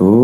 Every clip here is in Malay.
Oh.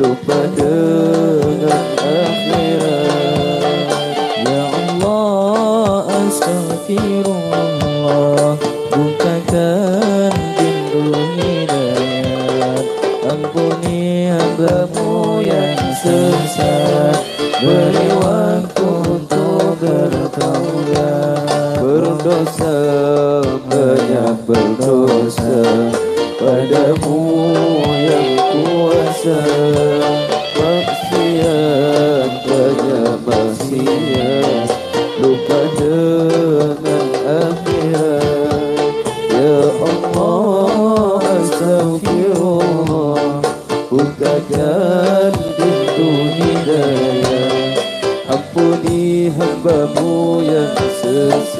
lupa dengan akhirat Ya Allah astaghfirullah. Bukakan pintu hidayat Ampuni hambamu yang sesat. Beri waktu untuk bertawar Berdosa Ampuni hamba-Mu yang sesat.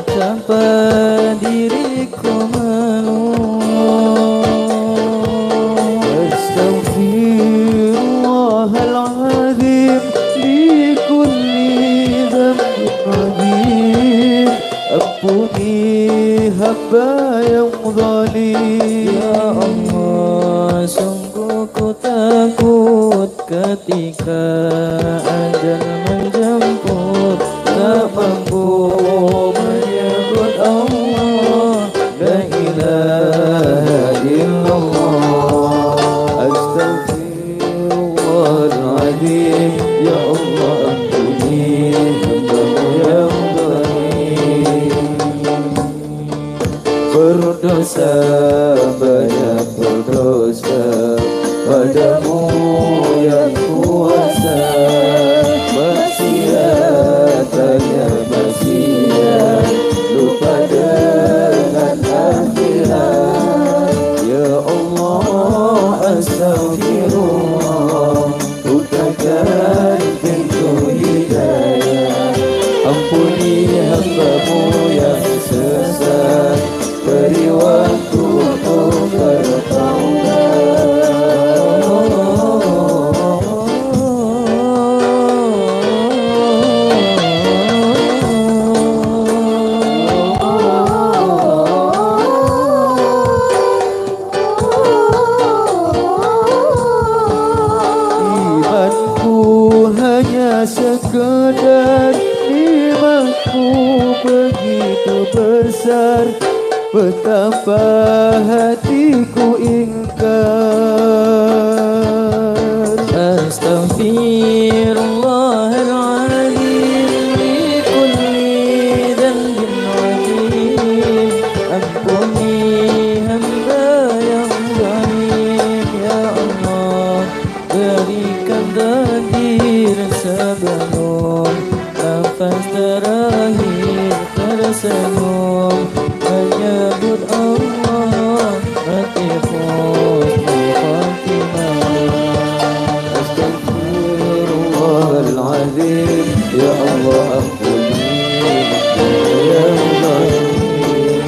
betapa diriku malu Astaghfirullahaladzim Di kulli zambik adzim Ampuni hamba yang zalim. Ya Allah Sungguh ku takut ketika begitu besar Betapa hatiku ingkar. Astagfirullah.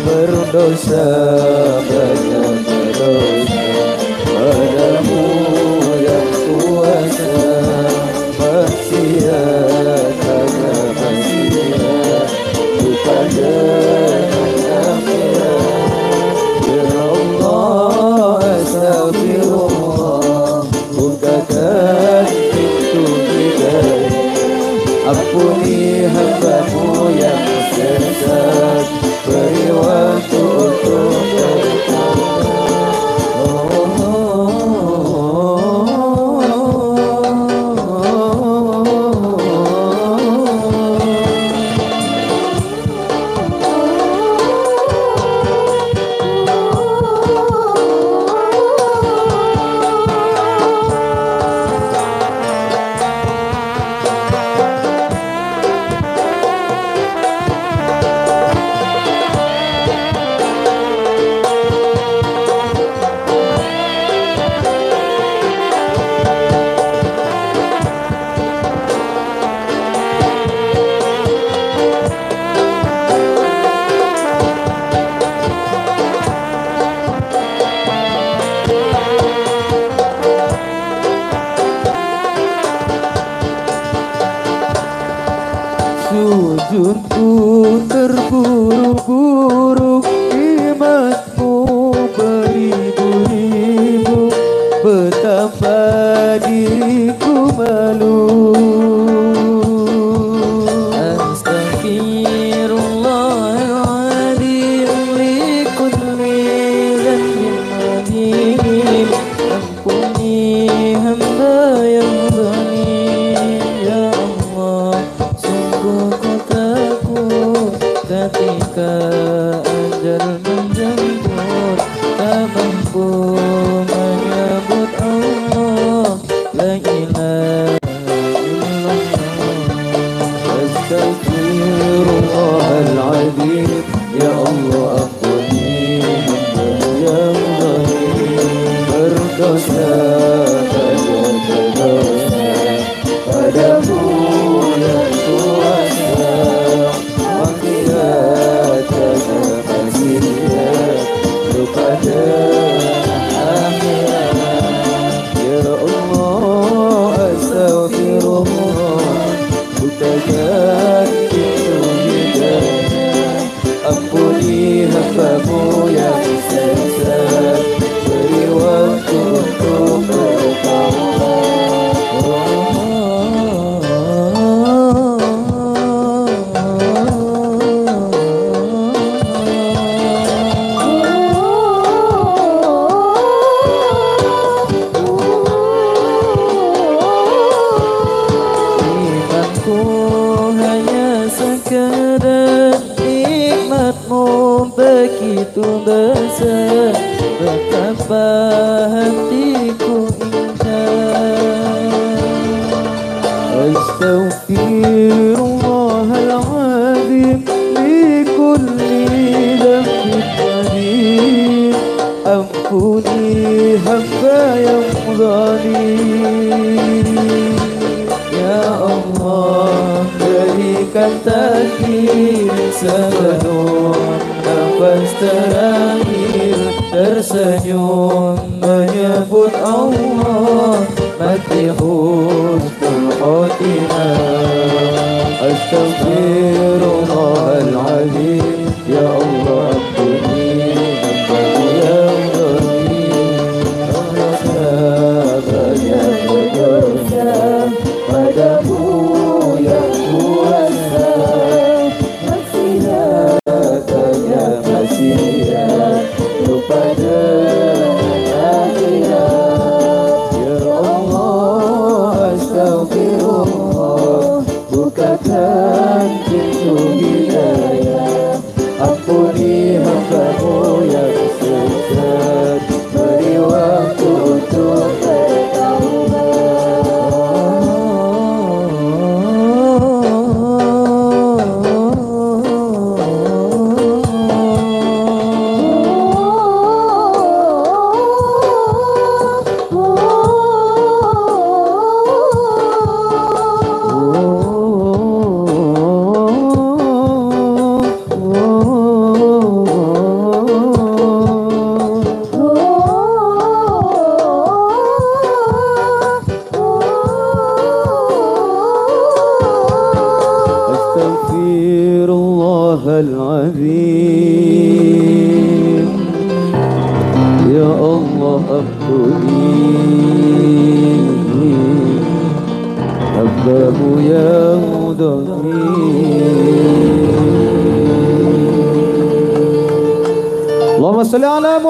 Berdosa, berdosa, berdosa. juro kadang nikmatmu begitu besar Betapa hatiku indah Astaghfirullahaladzim Likulli dafit qadim Ampuni hamba yang zalim sebelum nafas terakhir tersenyum menyebut Allah mati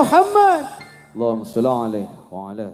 محمد. اللهم صل عليه وعلى